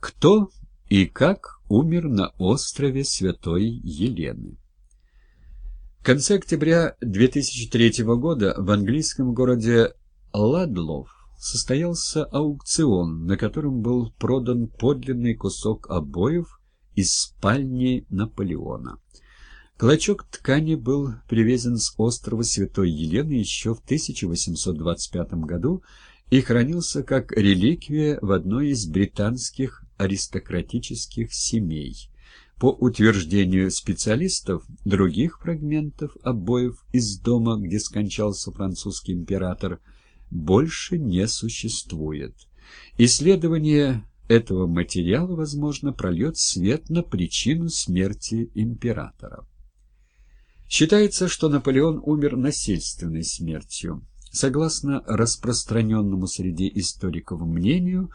Кто и как умер на острове Святой Елены? В конце октября 2003 года в английском городе Ладлов состоялся аукцион, на котором был продан подлинный кусок обоев из спальни Наполеона. Клочок ткани был привезен с острова Святой Елены еще в 1825 году и хранился как реликвия в одной из британских аристократических семей. По утверждению специалистов, других фрагментов обоев из дома, где скончался французский император, больше не существует. Исследование этого материала, возможно, прольет свет на причину смерти императора. Считается, что Наполеон умер насильственной смертью. Согласно распространенному среди историков мнению,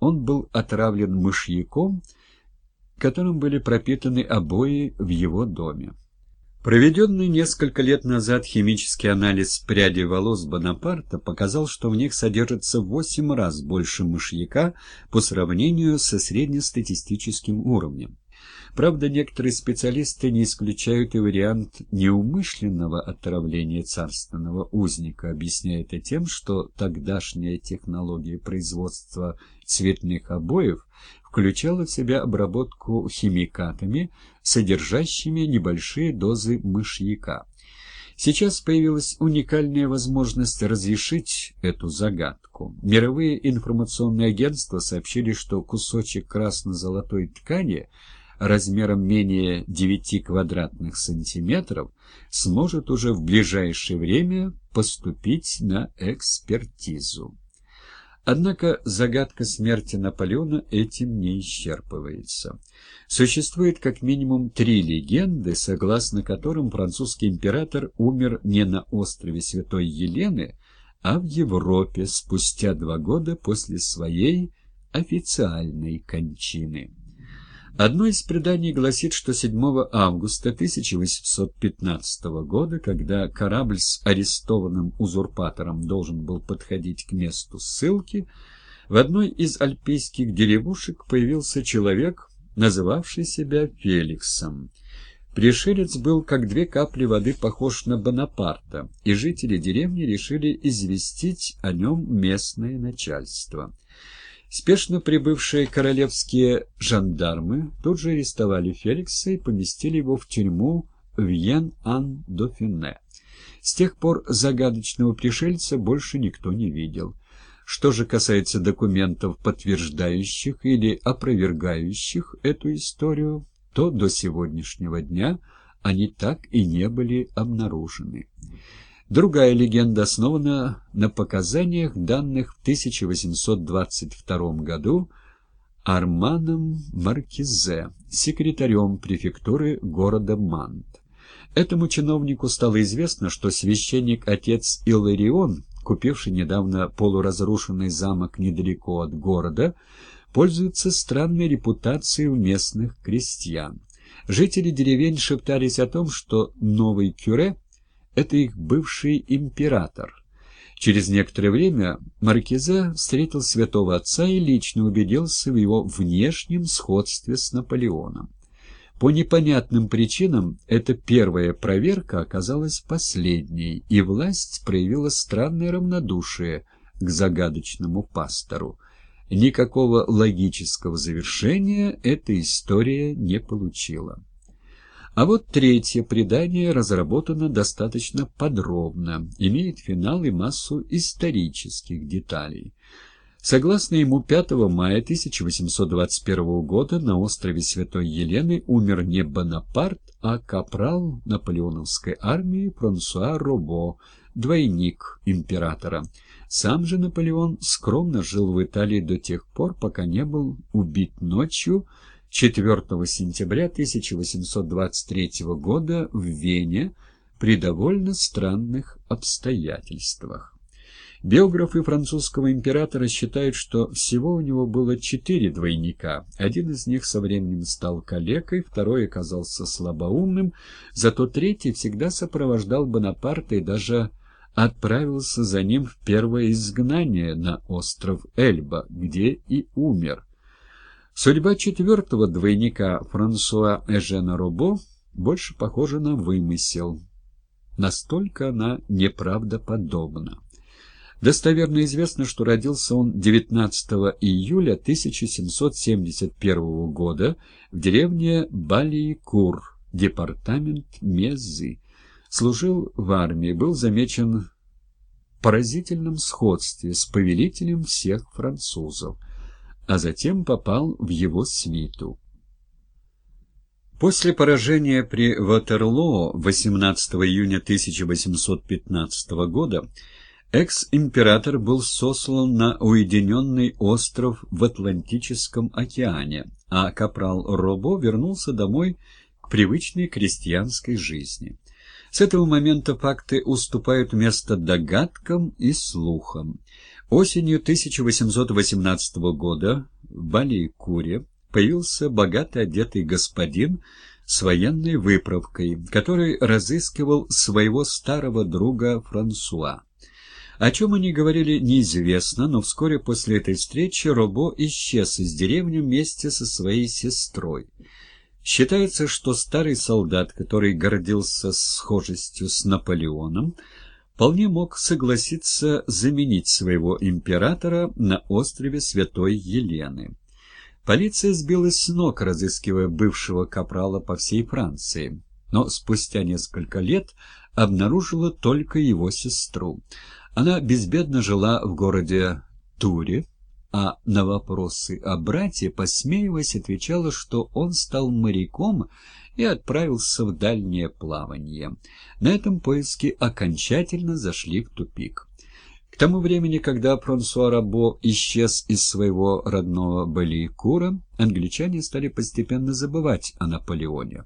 он был отравлен мышьяком, которым были пропитаны обои в его доме. Проведенный несколько лет назад химический анализ прядей волос Бонапарта показал, что в них содержится в 8 раз больше мышьяка по сравнению со среднестатистическим уровнем. Правда, некоторые специалисты не исключают и вариант неумышленного отравления царственного узника, объясняя это тем, что тогдашняя технология производства цветных обоев включала в себя обработку химикатами, содержащими небольшие дозы мышьяка. Сейчас появилась уникальная возможность разрешить эту загадку. Мировые информационные агентства сообщили, что кусочек красно-золотой ткани – размером менее 9 квадратных сантиметров сможет уже в ближайшее время поступить на экспертизу. Однако загадка смерти Наполеона этим не исчерпывается. Существует как минимум три легенды, согласно которым французский император умер не на острове Святой Елены, а в Европе спустя два года после своей официальной кончины. Одно из преданий гласит, что 7 августа 1815 года, когда корабль с арестованным узурпатором должен был подходить к месту ссылки, в одной из альпийских деревушек появился человек, называвший себя Феликсом. Пришелец был, как две капли воды, похож на Бонапарта, и жители деревни решили известить о нем местное начальство. Спешно прибывшие королевские жандармы тут же арестовали Феликса и поместили его в тюрьму в Йен-Ан-Дофине. С тех пор загадочного пришельца больше никто не видел. Что же касается документов, подтверждающих или опровергающих эту историю, то до сегодняшнего дня они так и не были обнаружены. Другая легенда основана на показаниях, данных в 1822 году Арманом Маркизе, секретарем префектуры города Мант. Этому чиновнику стало известно, что священник-отец Иларион, купивший недавно полуразрушенный замок недалеко от города, пользуется странной репутацией у местных крестьян. Жители деревень шептались о том, что новый кюре – это их бывший император. Через некоторое время Маркиза встретил святого отца и лично убедился в его внешнем сходстве с Наполеоном. По непонятным причинам эта первая проверка оказалась последней, и власть проявила странное равнодушие к загадочному пастору. Никакого логического завершения эта история не получила. А вот третье предание разработано достаточно подробно, имеет финал и массу исторических деталей. Согласно ему, 5 мая 1821 года на острове Святой Елены умер не Бонапарт, а капрал наполеоновской армии Франсуа Робо, двойник императора. Сам же Наполеон скромно жил в Италии до тех пор, пока не был убит ночью 4 сентября 1823 года в Вене при довольно странных обстоятельствах. Биографы французского императора считают, что всего у него было четыре двойника. Один из них со временем стал калекой, второй оказался слабоумным, зато третий всегда сопровождал Бонапарта и даже отправился за ним в первое изгнание на остров Эльба, где и умер. Судьба четвертого двойника Франсуа Эжена Робо больше похожа на вымысел. Настолько она неправдоподобна. Достоверно известно, что родился он 19 июля 1771 года в деревне Балиикур, департамент Мезы. Служил в армии, был замечен в поразительном сходстве с повелителем всех французов а затем попал в его свиту. После поражения при Ватерлоо 18 июня 1815 года экс-император был сослан на уединенный остров в Атлантическом океане, а капрал Робо вернулся домой к привычной крестьянской жизни. С этого момента факты уступают место догадкам и слухам. Осенью 1818 года в Балейкуре появился богато одетый господин с военной выправкой, который разыскивал своего старого друга Франсуа. О чем они говорили, неизвестно, но вскоре после этой встречи Робо исчез из деревни вместе со своей сестрой. Считается, что старый солдат, который гордился схожестью с Наполеоном, вполне мог согласиться заменить своего императора на острове Святой Елены. Полиция сбилась с ног, разыскивая бывшего капрала по всей Франции, но спустя несколько лет обнаружила только его сестру. Она безбедно жила в городе Туре, а на вопросы о брате, посмеиваясь, отвечала, что он стал моряком и отправился в дальнее плавание. На этом поиски окончательно зашли в тупик. К тому времени, когда Франсуа Рабо исчез из своего родного Баликура, англичане стали постепенно забывать о Наполеоне.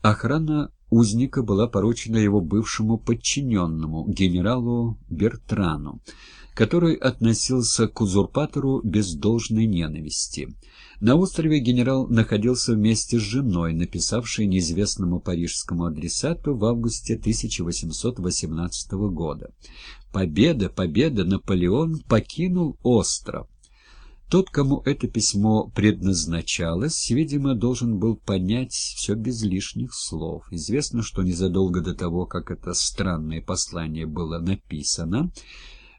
Охрана узника была поручена его бывшему подчиненному, генералу Бертрану, который относился к узурпатору без должной ненависти. На острове генерал находился вместе с женой, написавшей неизвестному парижскому адресату в августе 1818 года. «Победа, победа! Наполеон покинул остров!» Тот, кому это письмо предназначалось, видимо, должен был понять все без лишних слов. Известно, что незадолго до того, как это странное послание было написано,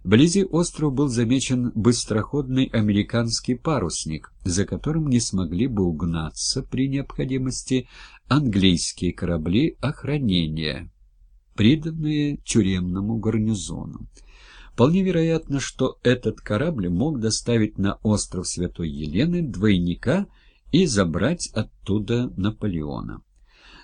Вблизи острова был замечен быстроходный американский парусник, за которым не смогли бы угнаться при необходимости английские корабли охранения, приданные тюремному гарнизону. Вполне вероятно, что этот корабль мог доставить на остров Святой Елены двойника и забрать оттуда Наполеона.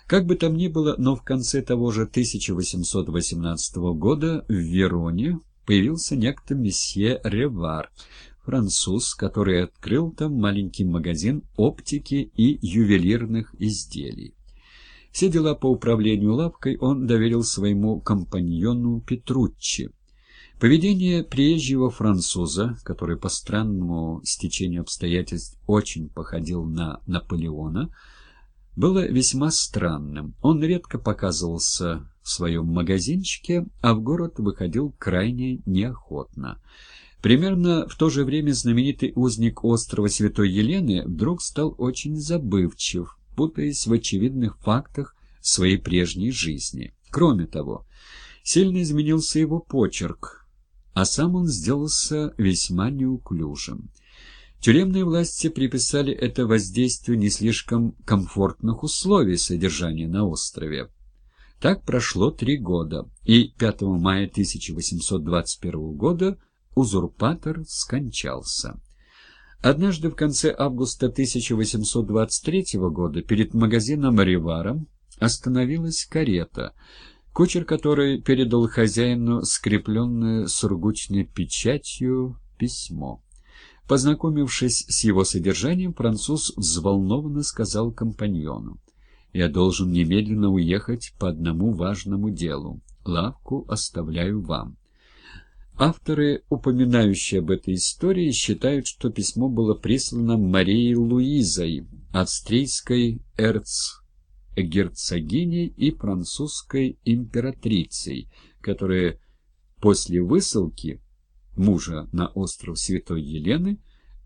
Как бы там ни было, но в конце того же 1818 года в Вероне появился некто месье Ревар, француз, который открыл там маленький магазин оптики и ювелирных изделий. Все дела по управлению лавкой он доверил своему компаньону Петруччи. Поведение приезжего француза, который по странному стечению обстоятельств очень походил на Наполеона, было весьма странным. Он редко показывался в своем магазинчике, а в город выходил крайне неохотно. Примерно в то же время знаменитый узник острова Святой Елены вдруг стал очень забывчив, путаясь в очевидных фактах своей прежней жизни. Кроме того, сильно изменился его почерк, а сам он сделался весьма неуклюжим. Тюремные власти приписали это воздействию не слишком комфортных условий содержания на острове. Так прошло три года, и 5 мая 1821 года узурпатор скончался. Однажды в конце августа 1823 года перед магазином «Риваром» остановилась карета, кучер которой передал хозяину скрепленное сургучной печатью письмо. Познакомившись с его содержанием, француз взволнованно сказал компаньону. Я должен немедленно уехать по одному важному делу. Лавку оставляю вам. Авторы, упоминающие об этой истории, считают, что письмо было прислано Марией Луизой, австрийской эрцгерцогиней и французской императрицей, которые после высылки мужа на остров Святой Елены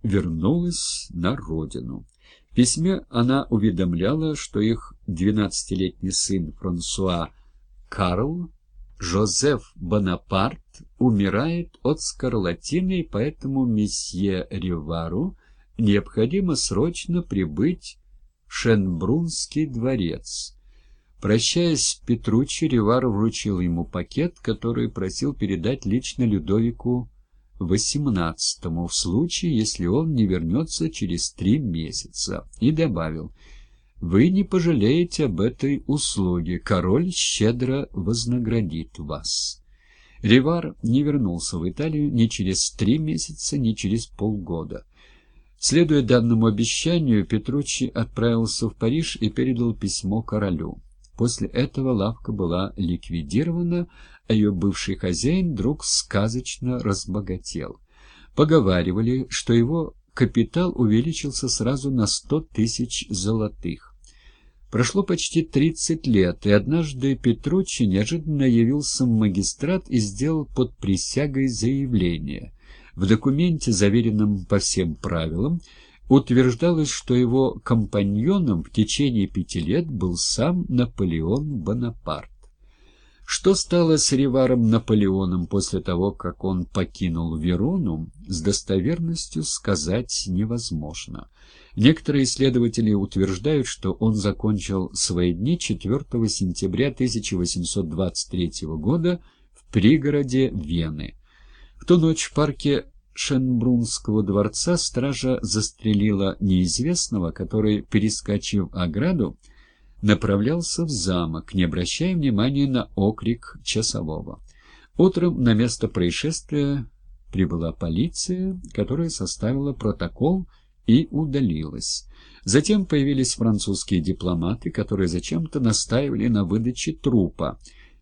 вернулась на родину. В письме она уведомляла, что их двенадцатилетний сын Франсуа Карл Жозеф Бонапарт умирает от скарлатины, и поэтому месье Ревару необходимо срочно прибыть в Шенбрунский дворец. Прощаясь с Петруччи, Ревар вручил ему пакет, который просил передать лично Людовику XVIII в случае, если он не вернется через три месяца, и добавил — вы не пожалеете об этой услуге. Король щедро вознаградит вас. Ривар не вернулся в Италию ни через три месяца, ни через полгода. Следуя данному обещанию, Петруччи отправился в Париж и передал письмо королю. После этого лавка была ликвидирована, а ее бывший хозяин вдруг сказочно разбогател. Поговаривали, что его капитал увеличился сразу на сто тысяч золотых. Прошло почти 30 лет, и однажды Петруччи неожиданно явился в магистрат и сделал под присягой заявление. В документе, заверенном по всем правилам, утверждалось, что его компаньоном в течение пяти лет был сам Наполеон Бонапарт. Что стало с Риваром Наполеоном после того, как он покинул Верону, с достоверностью сказать невозможно. Некоторые исследователи утверждают, что он закончил свои дни 4 сентября 1823 года в пригороде Вены. В ту ночь в парке Шенбрунского дворца стража застрелила неизвестного, который, перескочив ограду, направлялся в замок, не обращая внимания на окрик часового. Утром на место происшествия прибыла полиция, которая составила протокол и удалилась. Затем появились французские дипломаты, которые зачем-то настаивали на выдаче трупа,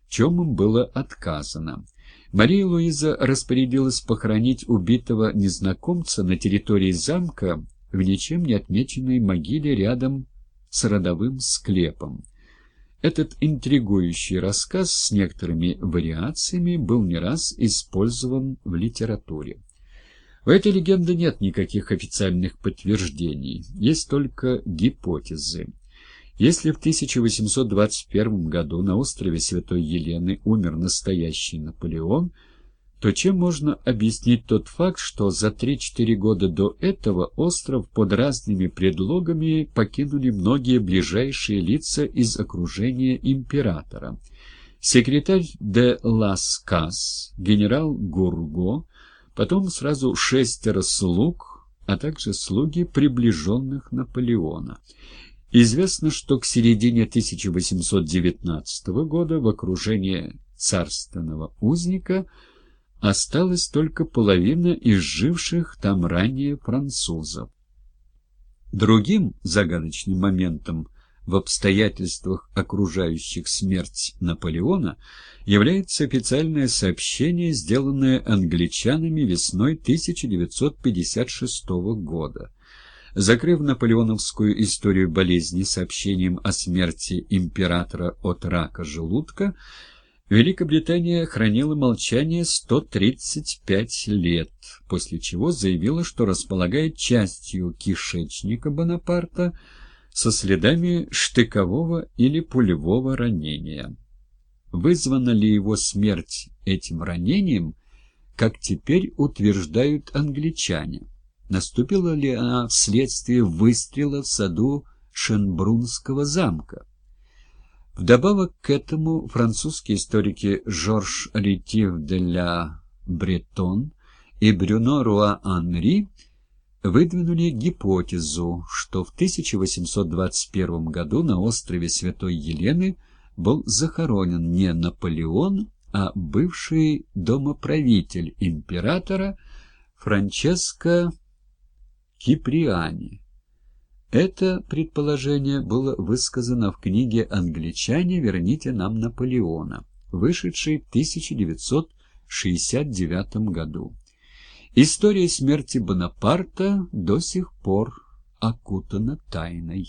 чем им было отказано. Мария Луиза распорядилась похоронить убитого незнакомца на территории замка в ничем не отмеченной могиле рядом с родовым склепом. Этот интригующий рассказ с некоторыми вариациями был не раз использован в литературе. В этой легенде нет никаких официальных подтверждений, есть только гипотезы. Если в 1821 году на острове Святой Елены умер настоящий Наполеон – то чем можно объяснить тот факт, что за 3-4 года до этого остров под разными предлогами покинули многие ближайшие лица из окружения императора? Секретарь де Лас Кас, генерал Гурго, потом сразу шестеро слуг, а также слуги приближенных Наполеона. Известно, что к середине 1819 года в окружении царственного узника – осталась только половина из живших там ранее французов. Другим загадочным моментом в обстоятельствах окружающих смерть Наполеона является официальное сообщение, сделанное англичанами весной 1956 года. Закрыв наполеоновскую историю болезни сообщением о смерти императора от рака желудка, Великобритания хранила молчание 135 лет, после чего заявила, что располагает частью кишечника Бонапарта со следами штыкового или пулевого ранения. Вызвана ли его смерть этим ранением, как теперь утверждают англичане? Наступила ли она вследствие выстрела в саду Шенбрунского замка? Вдобавок к этому французские историки Жорж Ретив де ля Бретон и Брюно Руа Анри выдвинули гипотезу, что в 1821 году на острове Святой Елены был захоронен не Наполеон, а бывший домоправитель императора Франческо Киприани. Это предположение было высказано в книге «Англичане, верните нам Наполеона», вышедшей в 1969 году. История смерти Бонапарта до сих пор окутана тайной.